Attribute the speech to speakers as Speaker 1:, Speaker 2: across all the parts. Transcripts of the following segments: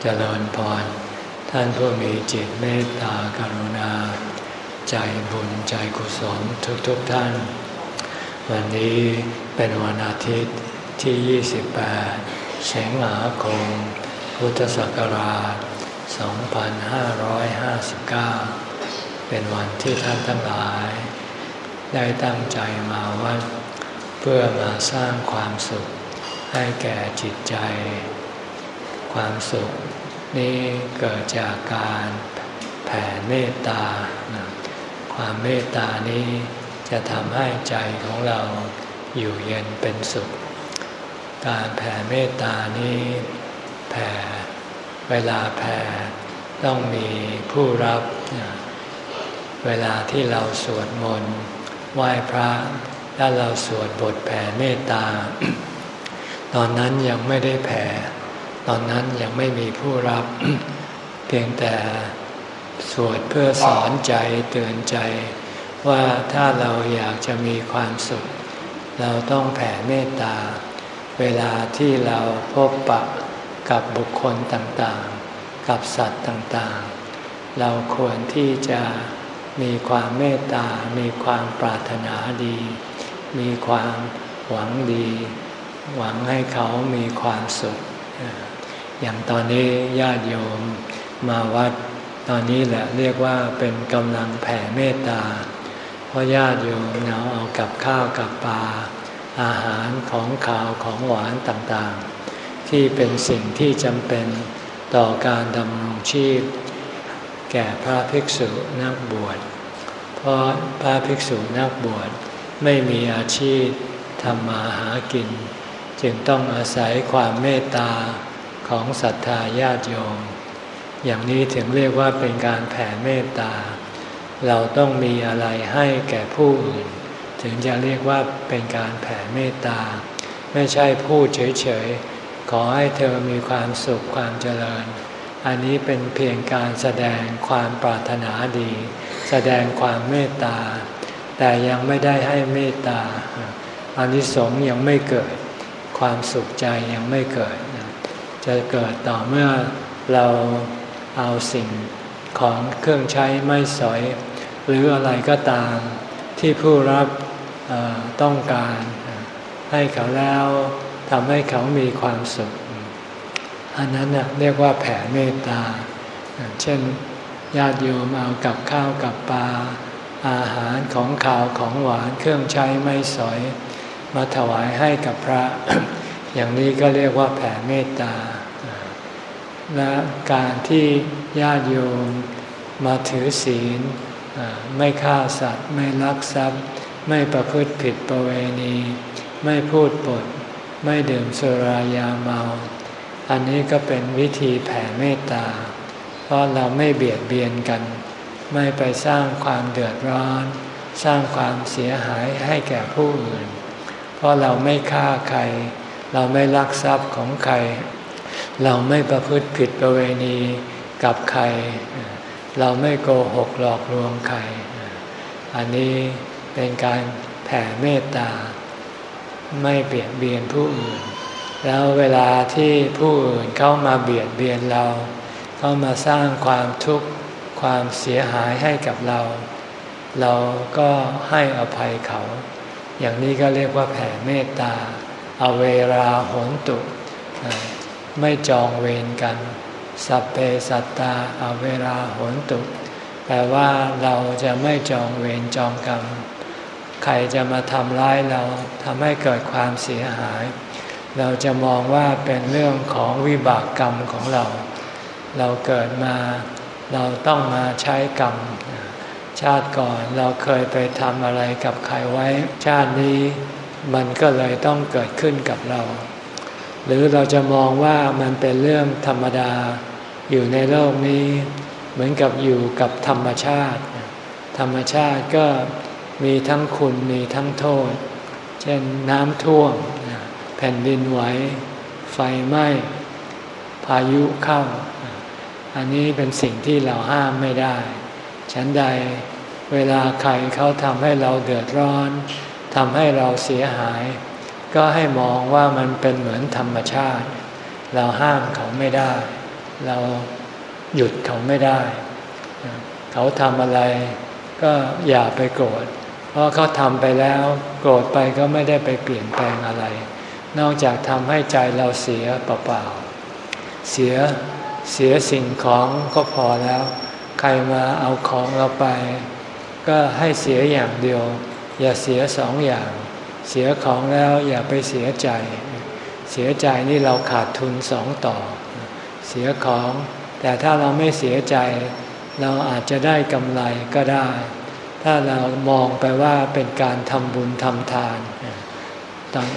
Speaker 1: เจริญพร ท่านผู้มีจิตเมตตากรุณา ใจบุญใจกุศลทุกๆทท่าน วันนี้เป็นวันอาทิตย์ที่ 28 สิงหาคม พุทธศักราช 2559 เป็นวันที่ท่านทั้งหลาย ได้ตั้งใจมาวัด เพื่อมาสร้างความสุขให้แก่จิตใจ ความสุข นี้เกิดจากการแผ่เมตตา ความเมตตานี้จะทำให้ใจของเราอยู่เย็นเป็นสุข การแผ่เมตตานี้แผ่เวลาแผ่ต้องมีผู้รับ เวลาที่เราสวดมนต์ไหว้พระแล้วเราสวดบทแผ่เมตตา ตอนนั้นยังไม่ได้แผ่ ตอนนั้นยังไม่มีผู้รับ เพียงแต่สวดเพื่อสอนใจเตือนใจ ว่าถ้าเราอยากจะมีความสุข เราต้องแผ่เมตตา เวลาที่เราพบปะกับบุคคลต่างๆ กับสัตว์ต่างๆ เราควรที่จะมีความเมตตา มีความปรารถนาดี มีความหวังดี หวังให้เขามีความสุข อย่างตอนนี้ญาติโยมมาวัด ตอนนี้แหละเรียกว่าเป็นกำลังแผ่เมตตา เพราะญาติโยมเนาเอากับข้าวกับปลาอาหารของขาวของหวานต่างๆ ที่เป็นสิ่งที่จำเป็นต่อการดำรงชีพ แก่พระภิกษุนักบวช เพราะพระภิกษุนักบวชไม่มีอาชีพทำมาหากิน จึงต้องอาศัยความเมตตา ของศรัทธาญาติโยม อย่างนี้ถึงเรียกว่าเป็นการแผ่เมตตา เราต้องมีอะไรให้แก่ผู้อื่น ถึงจะเรียกว่าเป็นการแผ่เมตตา ไม่ใช่พูดเฉยๆ ขอให้เธอมีความสุขความเจริญ อันนี้เป็นเพียงการแสดงความปรารถนาดี แสดงความเมตตา แต่ยังไม่ได้ให้เมตตาอานิสงส์ยังไม่เกิด ความสุขใจยังไม่เกิด จะเกิดต่อเมื่อเราเอาสิ่งของเครื่องใช้ไม่สอย หรืออะไรก็ตามที่ผู้รับต้องการ ให้เขาแล้วทำให้เขามีความสุข อันนั้นเรียกว่าแผ่เมตตา เช่นญาติโยมเอากับข้าวกับปลาอาหารของข่าวของหวานเครื่องใช้ไม่สอย มาถวายให้กับพระ อย่างนี้ก็เรียกว่าแผ่เมตตา และการที่ญาติโยมมาถือศีล ไม่ฆ่าสัตว์ ไม่ลักทรัพย์ ไม่ประพฤติผิดประเวณี ไม่พูดปด ไม่ดื่มสุรายาเมา อันนี้ก็เป็นวิธีแผ่เมตตา เพราะเราไม่เบียดเบียนกัน ไม่ไปสร้างความเดือดร้อน สร้างความเสียหายให้แก่ผู้อื่น เพราะเราไม่ฆ่าใคร เราไม่ลักทรัพย์ของใคร เราไม่ประพฤติผิดประเวณีกับใคร เราไม่โกหกหลอกลวงใคร อันนี้เป็นการแผ่เมตตา ไม่เบียดเบียนผู้อื่น แล้วเวลาที่ผู้อื่นเข้ามาเบียดเบียนเรา เข้ามาสร้างความทุกข์ความเสียหายให้กับเรา เราก็ให้อภัยเขา อย่างนี้ก็เรียกว่าแผ่เมตตาเอาเวลาหนตุ ไม่จองเวรกัน สัพเพสัตตาเอาเวลาโหนตุ แปลว่าเราจะไม่จองเวรจองกรรม ใครจะมาทำร้ายเราทำให้เกิดความเสียหาย เราจะมองว่าเป็นเรื่องของวิบากกรรมของเรา เราเกิดมา เราต้องมาใช้กรรม ชาติก่อนเราเคยไปทำอะไรกับใครไว้ ชาตินี้มันก็เลยต้องเกิดขึ้นกับเรา หรือเราจะมองว่ามันเป็นเรื่องธรรมดา อยู่ในโลกนี้ เหมือนกับอยู่กับธรรมชาติ ธรรมชาติก็มีทั้งคุณมีทั้งโทษ เช่นน้ำท่วมแผ่นดินไหวไฟไหม้พายุเข้า อันนี้เป็นสิ่งที่เราห้ามไม่ได้ ฉันใดเวลาใครเขาทำให้เราเดือดร้อนทำให้เราเสียหาย ก็ให้มองว่ามันเป็นเหมือนธรรมชาติ เราห้ามเขาไม่ได้ เราหยุดเขาไม่ได้ เขาทำอะไรก็อย่าไปโกรธ เพราะเขาทำไปแล้วโกรธไปก็ไม่ได้ไปเปลี่ยนแปลงอะไร นอกจากทำให้ใจเราเสียเปล่าๆเสียเสียสิ่งของก็พอแล้ว ใครมาเอาของเราไป ก็ให้เสียอย่างเดียว อย่าเสียสองอย่าง เสียของแล้วอย่าไปเสียใจ เสียใจนี่เราขาดทุนสองต่อ เสียของ แต่ถ้าเราไม่เสียใจ เราอาจจะได้กำไรก็ได้ ถ้าเรามองไปว่าเป็นการทำบุญทำทานตอน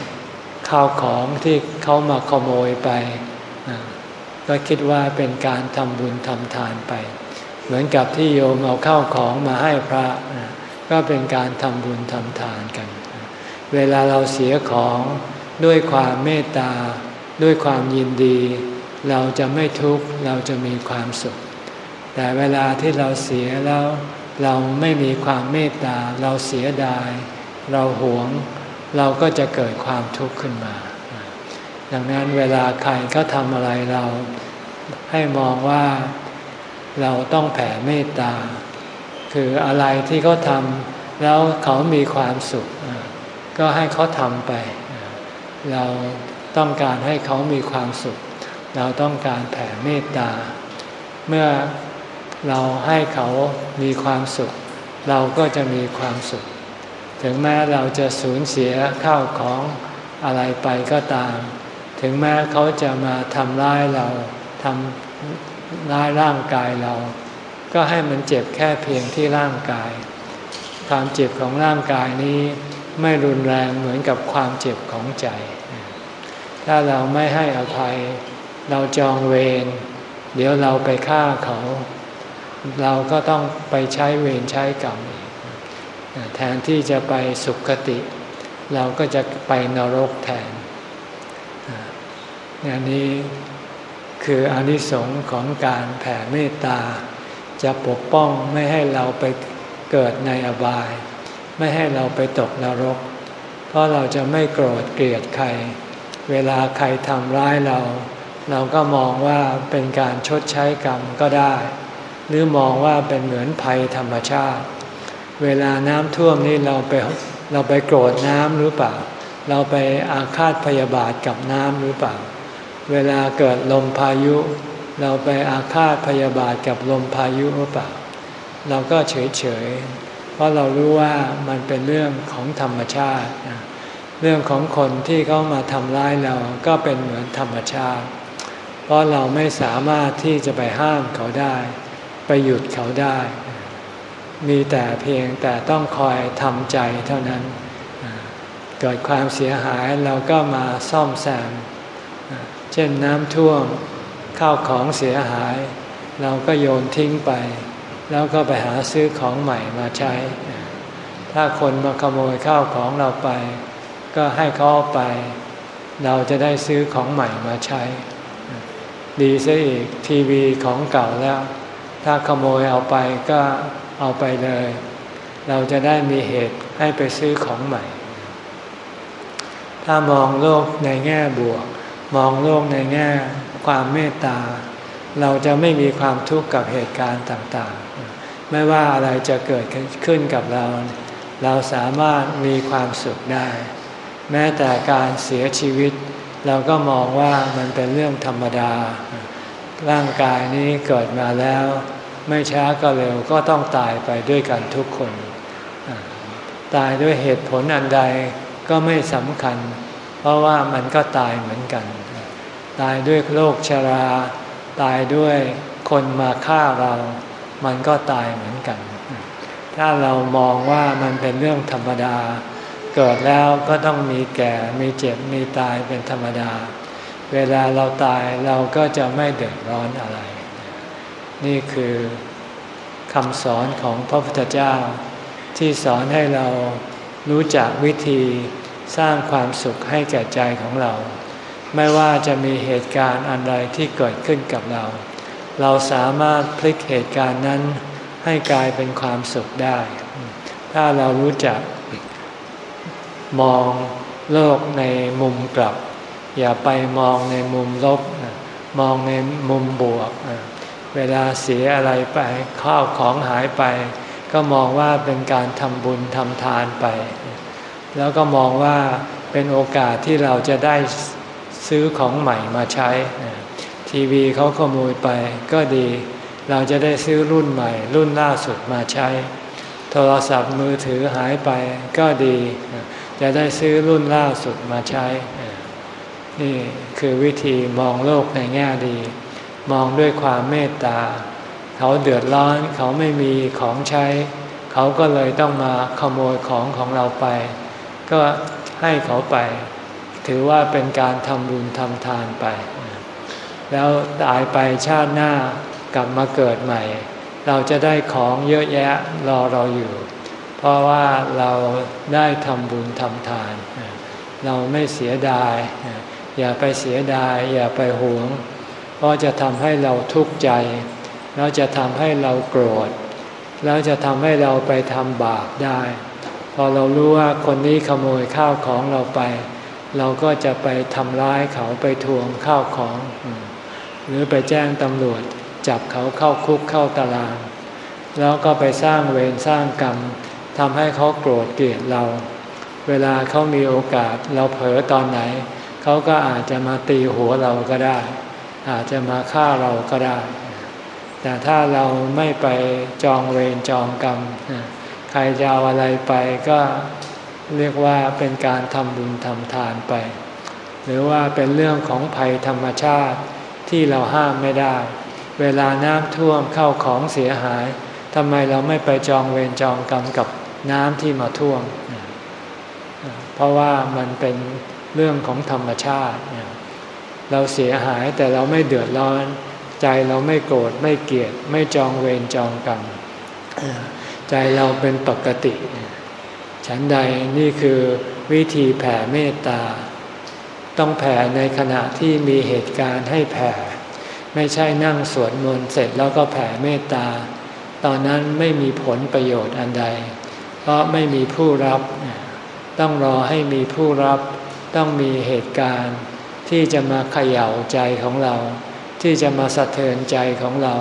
Speaker 1: ข้าวของที่เขามาขโมยไป ก็คิดว่าเป็นการทำบุญทำทานไป เหมือนกับที่โยมเอาข้าวของมาให้พระ ก็เป็นการทำบุญทำทานกัน เวลาเราเสียของด้วยความเมตตา ด้วยความยินดี เราจะไม่ทุกข์เราจะมีความสุข แต่เวลาที่เราเสียแล้ว เราไม่มีความเมตตา เราเสียดาย เราหวง เราก็จะเกิดความทุกข์ขึ้นมา ดังนั้นเวลาใครเขาทำอะไรเรา ให้มองว่าเราต้องแผ่เมตตา คืออะไรที่เขาทำแล้วเขามีความสุข ก็ให้เขาทำไป เราต้องการให้เขามีความสุข เราต้องการแผ่เมตตา เมื่อเราให้เขามีความสุข เราก็จะมีความสุข ถึงแม้เราจะสูญเสียข้าวของอะไรไปก็ตาม ถึงแม้เขาจะมาทำร้ายเราทำร้ายร่างกายเรา ก็ให้มันเจ็บแค่เพียงที่ร่างกาย ความเจ็บของร่างกายนี้ ไม่รุนแรงเหมือนกับความเจ็บของใจ ถ้าเราไม่ให้อภัย เราจองเวรเดี๋ยวเราไปฆ่าเขา เราก็ต้องไปใช้เวรใช้กรรมแทนที่จะไปสุขติ เราก็จะไปนรกแทนอันนี้คืออนิสงส์ของการแผ่เมตตา จะปกป้องไม่ให้เราไปเกิดในอบาย ไม่ให้เราไปตกนรก เพราะเราจะไม่โกรธเกลียดใคร เวลาใครทำร้ายเรา เราก็มองว่าเป็นการชดใช้กรรมก็ได้ หรือมองว่าเป็นเหมือนภัยธรรมชาติ เวลาน้ำท่วมนี่เราไปเราไปโกรธน้ำหรือเปล่า เราไปอาฆาตพยาบาทกับน้ำหรือเปล่า เวลาเกิดลมพายุ เราไปอาฆาตพยาบาทกับลมพายุหรือเปล่า เราก็เฉยเฉยเราะเรารู้ว่ามันเป็นเรื่องของธรรมชาติ เรื่องของคนที่เขามาทำร้ายเราก็เป็นเหมือนธรรมชาติ เพราะเราไม่สามารถที่จะไปห้ามเขาได้ ไปหยุดเขาได้ มีแต่เพียงแต่ต้องคอยทำใจเท่านั้น เกิดความเสียหายเราก็มาซ่อมแซม เช่นน้ำท่วมข้าวของเสียหาย เราก็โยนทิ้งไป แล้วก็ไปหาซื้อของใหม่มาใช้ ถ้าคนมาขโมยข้าวของเราไป ก็ให้เขาไป เราจะได้ซื้อของใหม่มาใช้ ดีซะอีกทีวีของเก่าแล้ว ถ้าขโมยเอาไปก็เอาไปเลย เราจะได้มีเหตุให้ไปซื้อของใหม่ ถ้ามองโลกในแง่บวก มองโลกในแง่ความเมตตา เราจะไม่มีความทุกข์กับเหตุการณ์ต่างๆ ไม่ว่าอะไรจะเกิดขึ้นกับเรา เราสามารถมีความสุขได้ แม้แต่การเสียชีวิต เราก็มองว่ามันเป็นเรื่องธรรมดา ร่างกายนี้เกิดมาแล้ว ไม่ช้าก็เร็วก็ต้องตายไปด้วยกันทุกคน ตายด้วยเหตุผลอันใดก็ไม่สำคัญ เพราะว่ามันก็ตายเหมือนกัน ตายด้วยโรคชรา ตายด้วยคนมาฆ่าเรา มันก็ตายเหมือนกัน ถ้าเรามองว่ามันเป็นเรื่องธรรมดา เกิดแล้วก็ต้องมีแก่ มีเจ็บ มีตายเป็นธรรมดา เวลาเราตายเราก็จะไม่เดือดร้อนอะไร นี่คือคำสอนของพระพุทธเจ้า ที่สอนให้เรารู้จักวิธีสร้างความสุขให้แก่ใจของเรา ไม่ว่าจะมีเหตุการณ์อะไรที่เกิดขึ้นกับเรา เราสามารถพลิกเหตุการณ์นั้นให้กลายเป็นความสุขได้ ถ้าเรารู้จัก มองโลกในมุมกลับ อย่าไปมองในมุมลบ มองในมุมบวก เวลาเสียอะไรไปข้าวของหายไป ก็มองว่าเป็นการทำบุญทำทานไป แล้วก็มองว่าเป็นโอกาสที่เราจะได้ ซื้อของใหม่มาใช้ ทีวีเขาขโมยไปก็ดี เราจะได้ซื้อรุ่นใหม่ รุ่นล่าสุดมาใช้ โทรศัพท์มือถือหายไปก็ดี จะได้ซื้อรุ่นล่าสุดมาใช้ นี่คือวิธีมองโลกในแง่ดี มองด้วยความเมตตา เขาเดือดร้อนเขาไม่มีของใช้ เขาก็เลยต้องมาขโมยของของเราไป ก็ให้เขาไป ถือว่าเป็นการทำบุญทำทานไป แล้วตายไปชาติหน้ากลับมาเกิดใหม่ เราจะได้ของเยอะแยะรอเราอยู่ เพราะว่าเราได้ทำบุญทำทาน เราไม่เสียดาย อย่าไปเสียดาย อย่าไปหวง เพราะจะทำให้เราทุกข์ใจ แล้วจะทำให้เราโกรธ แล้วจะทำให้เราไปทำบาปได้ พอเรารู้ว่าคนนี้ขโมยข้าวของเราไป เราก็จะไปทำร้ายเขาไปทวงข้าวของ หรือไปแจ้งตำรวจจับเขาเข้าคุกเข้าตาราง แล้วก็ไปสร้างเวรสร้างกรรมทำให้เขาโกรธเกลียดเรา เวลาเขามีโอกาสเราเผลอตอนไหน เขาก็อาจจะมาตีหัวเราก็ได้ อาจจะมาฆ่าเราก็ได้ แต่ถ้าเราไม่ไปจองเวรจองกรรม ใครจะเอาอะไรไปก็ เรียกว่าเป็นการทำบุญทำทานไป หรือว่าเป็นเรื่องของภัยธรรมชาติที่เราห้ามไม่ได้ เวลาน้ำท่วมเข้าของเสียหายทำไมเราไม่ไปจองเวรจองกรรมกับน้ำที่มาท่วม เพราะว่ามันเป็นเรื่องของธรรมชาติ เราเสียหายแต่เราไม่เดือดร้อน ใจเราไม่โกรธไม่เกลียด ไม่จองเวรจองกรรม ใจเราเป็นปกติ ฉันใดนี่คือวิธีแผ่เมตตา ต้องแผ่ในขณะที่มีเหตุการณ์ให้แผ่ ไม่ใช่นั่งสวดมนต์เสร็จแล้วก็แผ่เมตตา ตอนนั้นไม่มีผลประโยชน์อันใด เพราะไม่มีผู้รับ ต้องรอให้มีผู้รับต้องมีเหตุการณ์ที่จะมาเขย่าใจของเรา ที่จะมาสะเทือนใจของเรา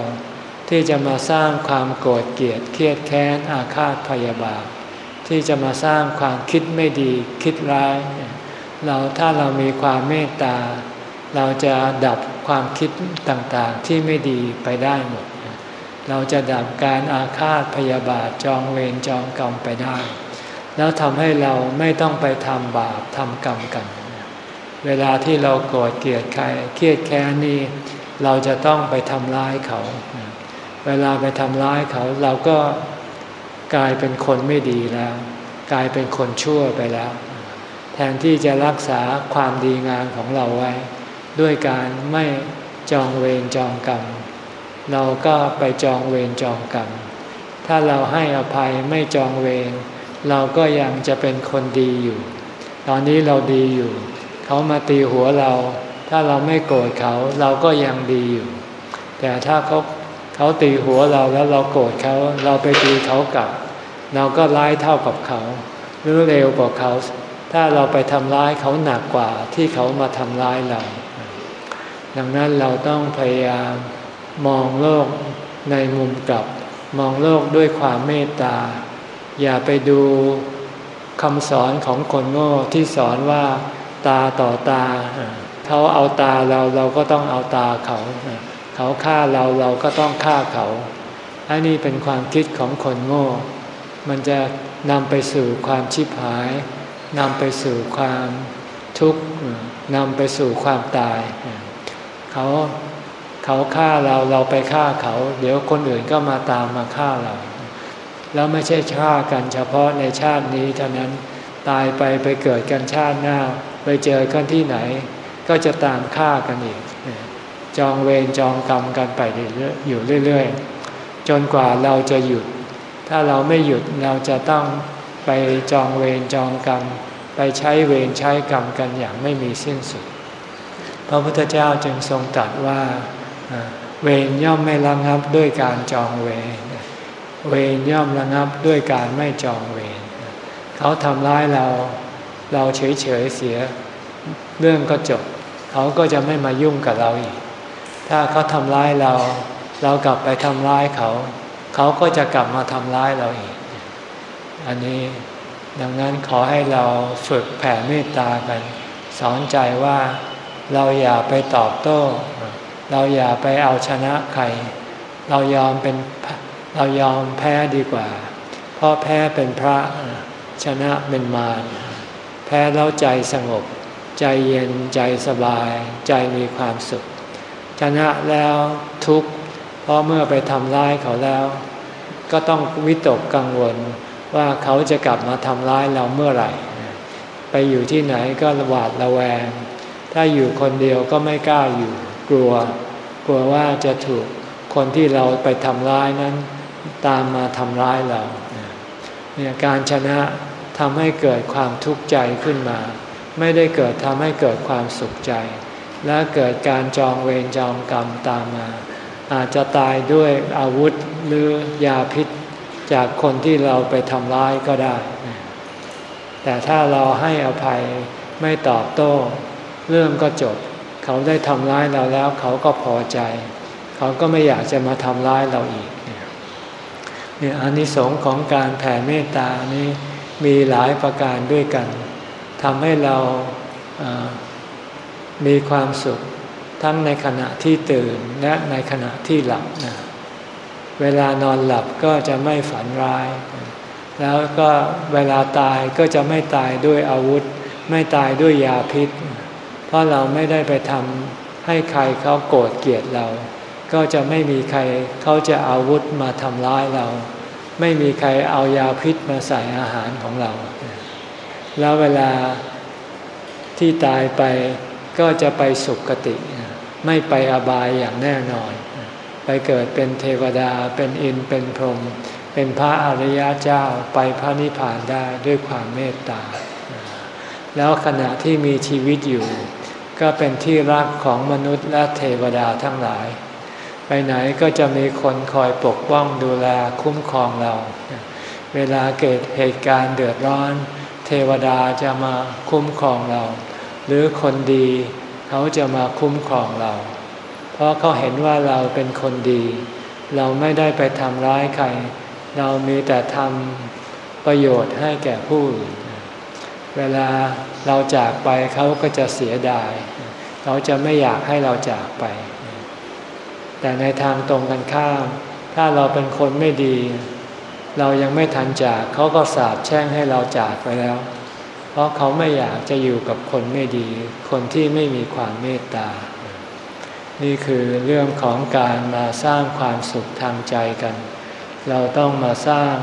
Speaker 1: ที่จะมาสร้างความโกรธเกลียดเครียดแค้นอาฆาตพยาบาท ที่จะมาสร้างความคิดไม่ดีคิดร้าย เราถ้าเรามีความเมตตา เราจะดับความคิดต่างๆที่ไม่ดีไปได้หมด เราจะดับการอาฆาตพยาบาทจองเวรจองกรรมไปได้ แล้วทำให้เราไม่ต้องไปทำบาปทำกรรมกัน เวลาที่เราโกรธเกลียดใครเครียดแค้นนี่เราจะต้องไปทำร้ายเขา เวลาไปทำร้ายเขาเราก็ กลายเป็นคนไม่ดีแล้ว กลายเป็นคนชั่วไปแล้ว แทนที่จะรักษาความดีงามของเราไว้ ด้วยการไม่จองเวรจองกรรม เราก็ไปจองเวรจองกรรม ถ้าเราให้อภัยไม่จองเวรเราก็ยังจะเป็นคนดีอยู่ ตอนนี้เราดีอยู่ เขามาตีหัวเรา ถ้าเราไม่โกรธเขาเราก็ยังดีอยู่ แต่ถ้าเขา เขาตีหัวเราแล้วเราโกรธเขาเราไปตีเขากลับ เราก็ร้ายเท่ากับเขา หรือเร็วกว่าเขา ถ้าเราไปทำร้ายเขาหนักกว่าที่เขามาทำร้ายเรา ดังนั้นเราต้องพยายามมองโลกในมุมกลับ มองโลกด้วยความเมตตา อย่าไปดูคำสอนของคนโง่ที่สอนว่าตาต่อตาเขาเอาตาเราเราก็ต้องเอาตาเขา เขาฆ่าเราเราก็ต้องฆ่าเขาอันนี้เป็นความคิดของคนโง่ มันจะนำไปสู่ความชิบหายนำไปสู่ความทุกข์นำไปสู่ความตาย เขาเขาฆ่าเราเราไปฆ่าเขา เดี๋ยวคนอื่นก็มาตามมาฆ่าเรา แล้วไม่ใช่ฆ่ากันเฉพาะในชาตินี้เท่านั้นตายไปไปเกิดกันชาติหน้า ไปเจอกันที่ไหน ก็จะตามฆ่ากันอีก จองเวรจองกรรมกันไปอยู่เรื่อยๆ จนกว่าเราจะหยุด ถ้าเราไม่หยุดเราจะต้องไปจองเวรจองกรรม ไปใช้เวรใช้กรรมกันอย่างไม่มีสิ้นสุด พระพุทธเจ้าจึงทรงตรัสว่าเวรย่อมไม่ระงับด้วยการจองเวรเวรย่อมระงับด้วยการไม่จองเวรเขาทำร้ายเรา เราเฉยเฉยเสีย เรื่องก็จบ เขาก็จะไม่มายุ่งกับเราอีก ถ้าเขาทำร้ายเรา เรากลับไปทำร้ายเขา เขาก็จะกลับมาทำร้ายเราอีก อันนี้ดังนั้นขอให้เราฝึกแผ่เมตตากัน สอนใจว่าเราอย่าไปตอบโต้ เราอย่าไปเอาชนะใคร เรายอมเป็นเรายอมแพ้ดีกว่า เพราะแพ้เป็นพระชนะเป็นมารแพ้แล้วใจสงบ ใจเย็นใจสบาย ใจมีความสุข ชนะแล้วทุกข์เพราะเมื่อไปทำร้ายเขาแล้ว ก็ต้องวิตกกังวลว่าเขาจะกลับมาทำร้ายเราเมื่อไหร่ ไปอยู่ที่ไหนก็หวาดระแวง ถ้าอยู่คนเดียวก็ไม่กล้าอยู่กลัว กลัวว่าจะถูกคนที่เราไปทำร้ายนั้น ตามมาทำร้ายเราเนี่ยการชนะทำให้เกิดความทุกข์ใจขึ้นมา ไม่ได้เกิดทำให้เกิดความสุขใจ และเกิดการจองเวรจองกรรมตามมา อาจจะตายด้วยอาวุธหรือยาพิษจากคนที่เราไปทำร้ายก็ได้ แต่ถ้าเราให้อภัยไม่ตอบโต้ เรื่องก็จบ เขาได้ทำร้ายเราแล้ว เขาก็พอใจ เขาก็ไม่อยากจะมาทำร้ายเราอีกเนี่ยอานิสงส์ของการแผ่เมตตานี้มีหลายประการด้วยกันทำให้เรา มีความสุขทั้งในขณะที่ตื่นและในขณะที่หลับนะเวลานอนหลับก็จะไม่ฝันร้าย แล้วก็เวลาตายก็จะไม่ตายด้วยอาวุธ ไม่ตายด้วยยาพิษ เพราะเราไม่ได้ไปทำให้ใครเขาโกรธเกลียดเรา ก็จะไม่มีใครเขาจะอาวุธมาทำร้ายเรา ไม่มีใครเอายาพิษมาใส่อาหารของเรา แล้วเวลาที่ตายไป ก็จะไปสุคติ ไม่ไปอบายอย่างแน่นอน ไปเกิดเป็นเทวดาเป็นอินเป็นพรหมเป็นพระอริยเจ้าไปพระนิพพานได้ด้วยความเมตตา แล้วขณะที่มีชีวิตอยู่ ก็เป็นที่รักของมนุษย์และเทวดาทั้งหลาย ไปไหนก็จะมีคนคอยปกป้องดูแลคุ้มครองเรา เวลาเกิดเหตุการณ์เดือดร้อน เทวดาจะมาคุ้มครองเรา หรือคนดีเขาจะมาคุ้มครองเรา เพราะเขาเห็นว่าเราเป็นคนดี เราไม่ได้ไปทำร้ายใคร เรามีแต่ทำประโยชน์ให้แก่ผู้อื่นเวลาเราจากไปเขาก็จะเสียดาย เขาจะไม่อยากให้เราจากไป แต่ในทางตรงกันข้าม ถ้าเราเป็นคนไม่ดี เรายังไม่ทันจากเขาก็สาบแช่งให้เราจากไปแล้ว ราะเขาไม่อยากจะอยู่กับคนไม่ดี คนที่ไม่มีความเมตตา นี่คือเรื่องของการมาสร้างความสุขทางใจกัน เราต้องมาสร้าง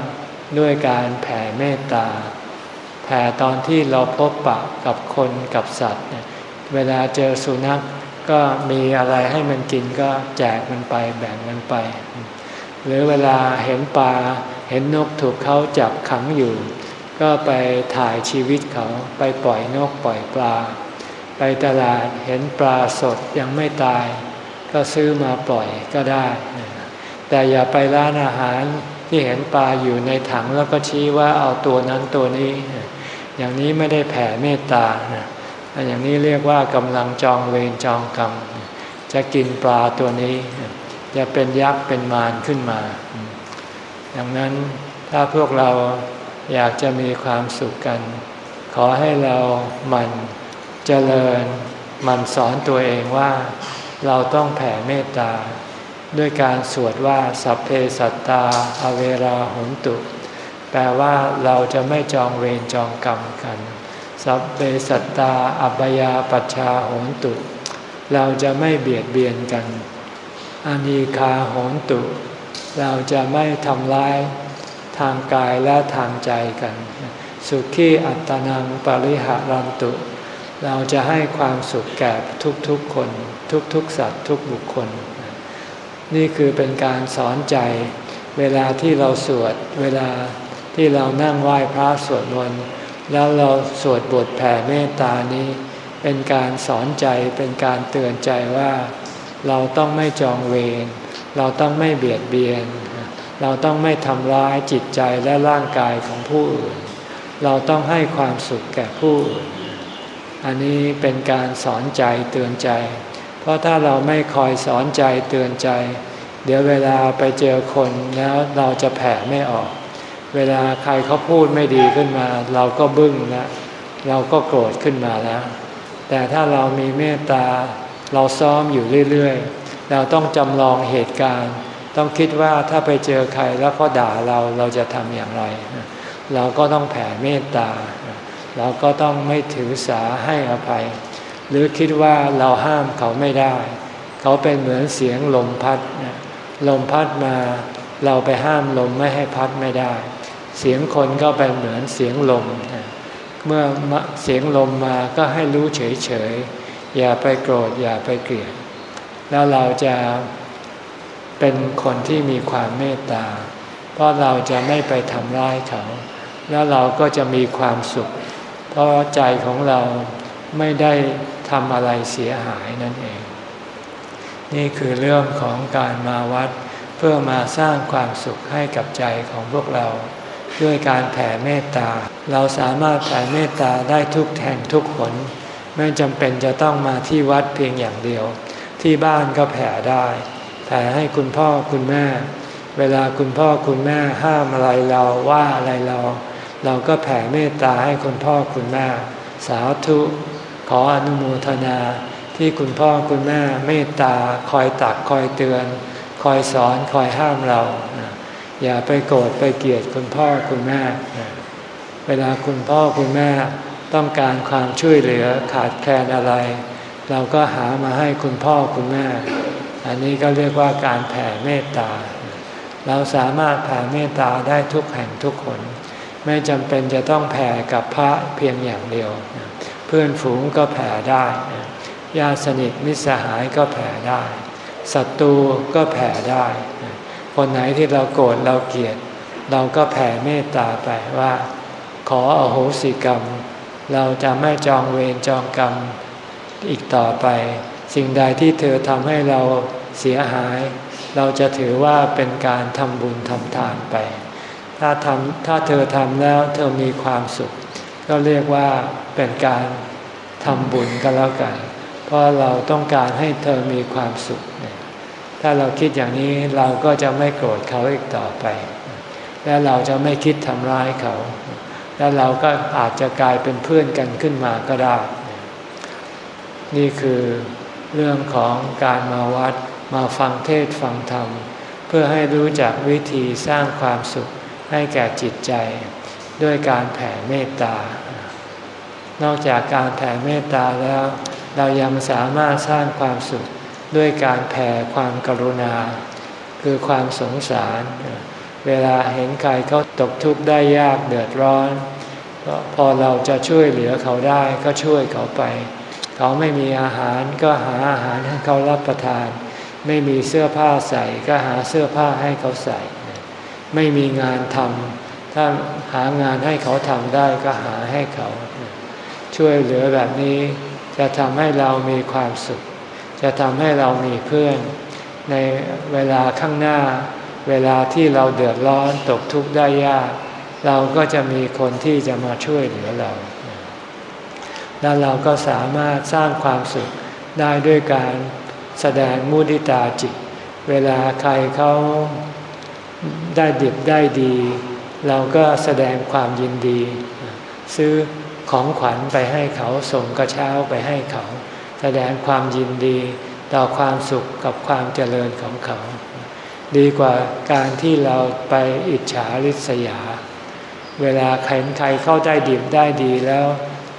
Speaker 1: ด้วยการแผ่เมตตา แผ่ตอนที่เราพบปะกับคนกับสัตว์ เวลาเจอสุนัขกก็มีอะไรให้มันกินก็แจกมันไปแบ่งมันไป หรือเวลาเห็นปลาเห็นนกถูกเขาจับขังอยู่ ก็ไปถ่ายชีวิตเขาไปปล่อยนกปล่อยปลา ไปตลาดเห็นปลาสดยังไม่ตาย ก็ซื้อมาปล่อยก็ได้ แต่อย่าไปร้านอาหารที่เห็นปลาอยู่ในถังแล้วก็ชี้ว่าเอาตัวนั้นตัวนี้ อย่างนี้ไม่ได้แผ่เมตตาอย่างนี้เรียกว่ากำลังจองเวรจองกรรมจะกินปลาตัวนี้จะเป็นยักษ์เป็นมารขึ้นมา ดังนั้นถ้าพวกเรา อยากจะมีความสุขกัน ขอให้เราหมั่นเจริญมันสอนตัวเองว่า เราต้องแผ่เมตตา ด้วยการสวดว่าสัพเพสัตตาอเวราหุนตุ แปลว่าเราจะไม่จองเวรจองกรรมกัน สัพเพสัตตาอัปยาปัชชาโหนตุ เราจะไม่เบียดเบียนกัน อานีคาโหนตุ เราจะไม่ทำร้าย ทางกายและทางใจกัน สุขีอัตนังปริหารันตุ เราจะให้ความสุขแก่ทุกๆคน ทุกๆสัตว์ทุกบุคคล นี่คือเป็นการสอนใจ เวลาที่เราสวด เวลาที่เรานั่งไหว้พระสวดมนต์แล้วเราสวดบทแผ่เมตตานี้ เป็นการสอนใจเป็นการเตือนใจว่า เราต้องไม่จองเวรเราต้องไม่เบียดเบียน เราต้องไม่ทำร้ายจิตใจและร่างกายของผู้อื่น เราต้องให้ความสุขแก่ผู้อื่น อันนี้เป็นการสอนใจเตือนใจ เพราะถ้าเราไม่คอยสอนใจเตือนใจ เดี๋ยวเวลาไปเจอคนแล้วเราจะแผ่ไม่ออก เวลาใครเขาพูดไม่ดีขึ้นมา เราก็บึ้งแล้วเราก็โกรธขึ้นมาแล้ว แต่ถ้าเรามีเมตตาเราซ้อมอยู่เรื่อยๆ เราต้องจำลองเหตุการณ์ ต้องคิดว่าถ้าไปเจอใครแล้วเขาด่าเราเราจะทำอย่างไร เราก็ต้องแผ่เมตตา เราก็ต้องไม่ถือสาให้อภัย หรือคิดว่าเราห้ามเขาไม่ได้ เขาเป็นเหมือนเสียงลมพัด ลมพัดมาเราไปห้ามลมไม่ให้พัดไม่ได้ เสียงคนก็เป็นเหมือนเสียงลม เมื่อเสียงลมมาก็ให้รู้เฉยๆอย่าไปโกรธอย่าไปเกลียดแล้วเราจะ เป็นคนที่มีความเมตตา เพราะเราจะไม่ไปทำร้ายเขา แล้วเราก็จะมีความสุข เพราะใจของเราไม่ได้ทำอะไรเสียหายนั่นเอง นี่คือเรื่องของการมาวัด เพื่อมาสร้างความสุขให้กับใจของพวกเรา ด้วยการแผ่เมตตา เราสามารถแผ่เมตตาได้ทุกแห่งทุกคนไม่จำเป็นจะต้องมาที่วัดเพียงอย่างเดียว ที่บ้านก็แผ่ได้ แผ่ให้คุณพ่อคุณแม่ เวลาคุณพ่อคุณแม่ห้ามอะไรเราว่าอะไรเรา เราก็แผ่เมตตาให้คุณพ่อคุณแม่ สาธุขออนุโมทนาที่คุณพ่อคุณแม่เมตตาคอยตักคอยเตือน คอยสอนคอยห้ามเรา อย่าไปโกรธไปเกลียดคุณพ่อคุณแม่ เวลาคุณพ่อคุณแม่ต้องการความช่วยเหลือขาดแคลนอะไร เราก็หามาให้คุณพ่อคุณแม่ อันนี้ก็เรียกว่าการแผ่เมตตา เราสามารถแผ่เมตตาได้ทุกแห่งทุกคน ไม่จำเป็นจะต้องแผ่กับพระเพียงอย่างเดียว เพื่อนฝูงก็แผ่ได้ญาติสนิทมิตรสหายก็แผ่ได้ศัตรูก็แผ่ได้ คนไหนที่เราโกรธเราเกลียด เราก็แผ่เมตตาไปว่า ขออโหสิกรรม เราจะไม่จองเวรจองกรรมอีกต่อไป สิ่งใดที่เธอทำให้เราเสียหาย เราจะถือว่าเป็นการทำบุญทำทานไป ถ้าทำถ้าเธอทำแล้วเธอมีความสุข ก็เรียกว่าเป็นการทำบุญก็แล้วกัน เพราะเราต้องการให้เธอมีความสุข ถ้าเราคิดอย่างนี้เราก็จะไม่โกรธเขาอีกต่อไป และเราจะไม่คิดทำร้ายเขา และเราก็อาจจะกลายเป็นเพื่อนกันขึ้นมาก็ได้ นี่คือ เรื่องของการมาวัดมาฟังเทศฟังธรรม เพื่อให้รู้จักวิธีสร้างความสุขให้แก่จิตใจ ด้วยการแผ่เมตตา นอกจากการแผ่เมตตาแล้ว เรายังสามารถสร้างความสุขด้วยการแผ่ความกรุณา คือความสงสาร เวลาเห็นใครเขาตกทุกข์ได้ยากเดือดร้อน พอเราจะช่วยเหลือเขาได้ก็ช่วยเขาไป เขาไม่มีอาหารก็หาอาหารให้เขารับประทาน ไม่มีเสื้อผ้าใส่ ก็หาเสื้อผ้าให้เขาใส่ ไม่มีงานทำถ้าหางานให้เขาทำได้ก็หาให้เขา ช่วยเหลือแบบนี้ จะทำให้เรามีความสุข จะทำให้เรามีเพื่อน ในเวลาข้างหน้า เวลาที่เราเดือดร้อนตกทุกข์ได้ยาก เราก็จะมีคนที่จะมาช่วยเหลือเรา แล้วเราก็สามารถสร้างความสุขได้ด้วยการแสดงมุติตาจิต เวลาใครเขาได้ดิบได้ดี เราก็แสดงความยินดี ซื้อของขวัญไปให้เขาส่งกระเช้าไปให้เขา แสดงความยินดีต่อความสุขกับความเจริญของเขา ดีกว่าการที่เราไปอิจฉาริษยา เวลาใครใครเข้าได้ดิบได้ดีแล้ว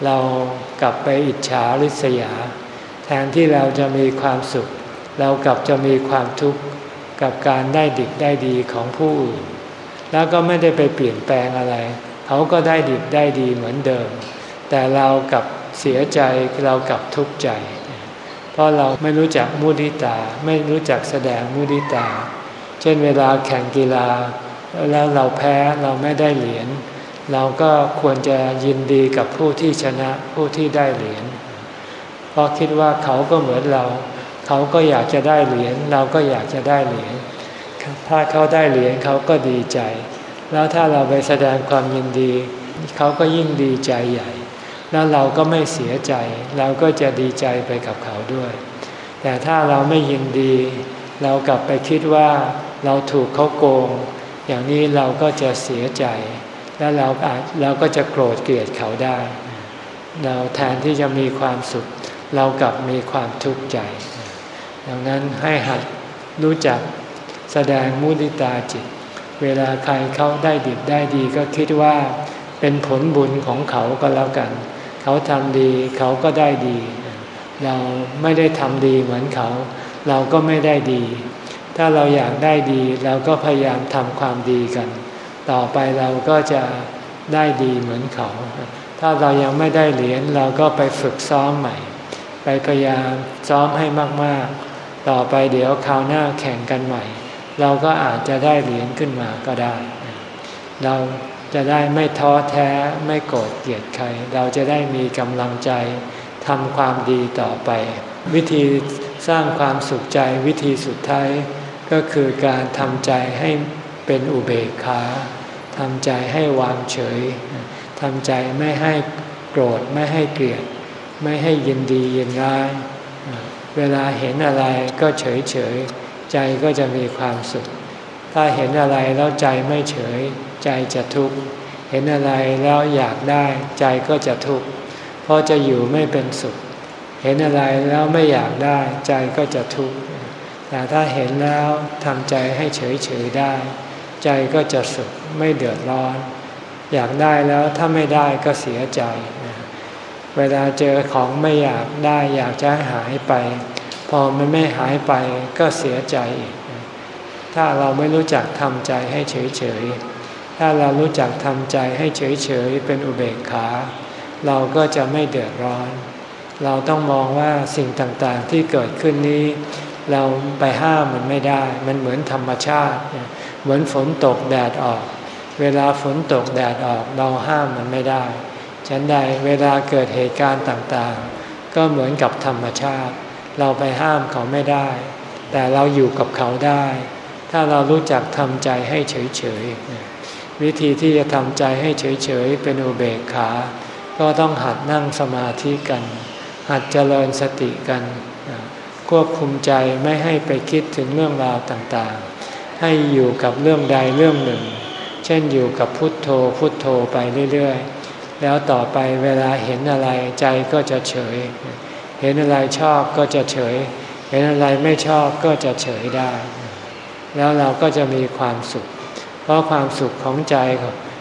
Speaker 1: เรา กลับไปอิจฉาริษยา แทนที่เราจะมีความสุข เรากลับจะมีความทุกข์กับการได้ดิบได้ดีของผู้อื่น แล้วก็ไม่ได้ไปเปลี่ยนแปลงอะไร เขาก็ได้ดิบได้ดีเหมือนเดิม แต่เรากับเสียใจเรากับทุกข์ใจ เพราะเราไม่รู้จักมุดิตา ไม่รู้จักแสดงมุดิตา เช่นเวลาแข่งกีฬาแล้วเราแพ้เราไม่ได้เหรียญ เราก็ควรจะยินดีกับผู้ที่ชนะผู้ที่ได้เหรียญเพราะคิดว่าเขาก็เหมือนเรา เขาก็อยากจะได้เหรียญเราก็อยากจะได้เหรียญถ้าเขาได้เหรียญเขาก็ดีใจ แล้วถ้าเราไปแสดงความยินดี เขาก็ยิ่งดีใจใหญ่ แล้วเราก็ไม่เสียใจ เราก็จะดีใจไปกับเขาด้วย แต่ถ้าเราไม่ยินดี เรากลับไปคิดว่าเราถูกเขาโกง อย่างนี้เราก็จะเสียใจ และเราอาจเราก็จะโกรธเกลียดเขาได้ เราแทนที่จะมีความสุข เรากลับมีความทุกข์ใจ ดังนั้นให้หัดรู้จักแสดงมุติตาจิต เวลาใครเขาได้ดีได้ดีก็คิดว่าเป็นผลบุญของเขาก็แล้วกัน เขาทำดีเขาก็ได้ดี เราไม่ได้ทำดีเหมือนเขา เราก็ไม่ได้ดี ถ้าเราอยากได้ดี เราก็พยายามทำความดีกัน ต่อไปเราก็จะได้ดีเหมือนเขา ถ้าเรายังไม่ได้เหรียญเราก็ไปฝึกซ้อมใหม่ ไปพยายามซ้อมให้มากๆ ต่อไปเดี๋ยวคราวหน้าแข่งกันใหม่ เราก็อาจจะได้เหรียญขึ้นมาก็ได้ เราจะได้ไม่ท้อแท้ไม่โกรธเกลียดใคร เราจะได้มีกำลังใจทำความดีต่อไป วิธีสร้างความสุขใจวิธีสุดท้ายก็คือการทำใจให้เป็นอุเบกขา ทำใจให้วางเฉยทำใจไม่ให้โกรธไม่ให้เกลียด ไม่ให้ยินดียินร้าย เวลาเห็นอะไรก็เฉยเฉยใจก็จะมีความสุข ถ้าเห็นอะไรแล้วใจไม่เฉย ใจจะทุกข์เห็นอะไรแล้วอยากได้ ใจก็จะทุกข์เพราะจะอยู่ไม่เป็นสุข เห็นอะไรแล้วไม่อยากได้ ใจก็จะทุกข์แต่ถ้าเห็นแล้วทำใจให้เฉยเฉยได้ ใจก็จะสุขไม่เดือดร้อน อยากได้แล้วถ้าไม่ได้ก็เสียใจ เวลาเจอของไม่อยากได้อยากจะหายไป พอมันไม่หายไปก็เสียใจอีกถ้าเราไม่รู้จักทำใจให้เฉยเฉยถ้าเรารู้จักทำใจให้เฉยๆเป็นอุเบกขา เราก็จะไม่เดือดร้อน เราต้องมองว่าสิ่งต่างๆที่เกิดขึ้นนี้ เราไปห้ามมันไม่ได้ มันเหมือนธรรมชาติเเหมือนฝนตกแดดออก เวลาฝนตกแดดออกเราห้ามมันไม่ได้ ฉันใดเวลาเกิดเหตุการณ์ต่างๆ ก็เหมือนกับธรรมชาติ เราไปห้ามเขาไม่ได้ แต่เราอยู่กับเขาได้ ถ้าเรารู้จักทำใจให้เฉยๆ วิธีที่จะทำใจให้เฉยๆ เป็นอุเบกขา ก็ต้องหัดนั่งสมาธิกัน หัดเจริญสติกัน ควบคุมใจไม่ให้ไปคิดถึงเรื่องราวต่างๆ ให้อยู่กับเรื่องใดเรื่องหนึ่ง เช่นอยู่กับพุทโธพุทโธไปเรื่อยๆ แล้วต่อไปเวลาเห็นอะไรใจก็จะเฉย เห็นอะไรชอบก็จะเฉย เห็นอะไรไม่ชอบก็จะเฉยได้ แล้วเราก็จะมีความสุข เพราะความสุขของใจ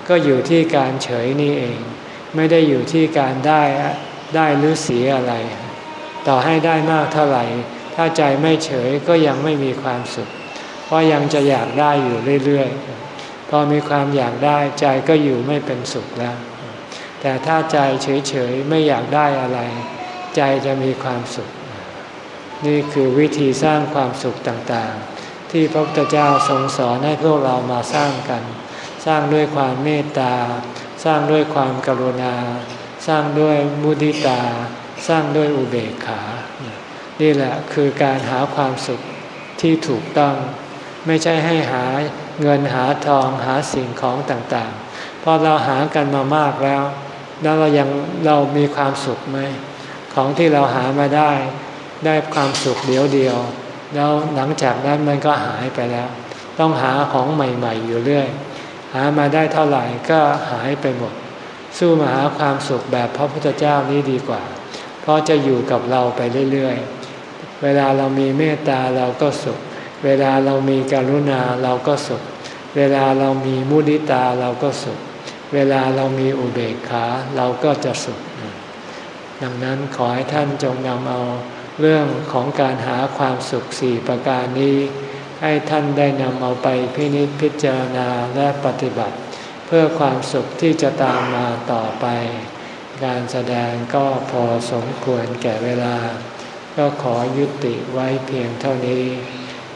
Speaker 1: ก็อยู่ที่การเฉยนี่เอง ไม่ได้อยู่ที่การได้ได้หรือเสียอะไร ต่อให้ได้มากเท่าไหร่ ถ้าใจไม่เฉยก็ยังไม่มีความสุข เพราะยังจะอยากได้อยู่เรื่อยๆ พอมีความอยากได้ใจก็อยู่ไม่เป็นสุขแล้ว แต่ถ้าใจเฉยๆ ไม่อยากได้อะไร ใจจะมีความสุข นี่คือวิธีสร้างความสุขต่างๆ ที่พระพุทธเจ้าทรงสอนให้พวกเรามาสร้างกัน สร้างด้วยความเมตตา สร้างด้วยความกรุณา สร้างด้วยมุทิตา สร้างด้วยอุเบกขา นี่แหละคือการหาความสุขที่ถูกต้อง ไม่ใช่ให้หาเงินหาทองหาสิ่งของต่างๆ เพราะเราหากันมามากแล้ว แล้วเรายังเรามีความสุขไหม ของที่เราหามาได้ ได้ความสุขเดียวเดียว แล้วหลังจากนั้นมันก็หายไปแล้ว ต้องหาของใหม่ๆอยู่เรื่อย หามาได้เท่าไหร่ก็หายไปหมด สู้มาหาความสุขแบบพระพุทธเจ้านี้ดีกว่า เพราะจะอยู่กับเราไปเรื่อยๆ เวลาเรามีเมตตาเราก็สุข เวลาเรามีกรุณาเราก็สุข เวลาเรามีมุดิตาเราก็สุข เวลาเรามีอุเบกขาเราก็จะสุข ดังนั้นขอให้ท่านจงนำเอาเรื่องของการหาความสุขสี่ประการนี้ ให้ท่านได้นำเอาไปพินิจพิจารณาและปฏิบัติ เพื่อความสุขที่จะตามมาต่อไป การแสดงก็พอสมควรแก่เวลา ก็ขอยุติไว้เพียงเท่านี้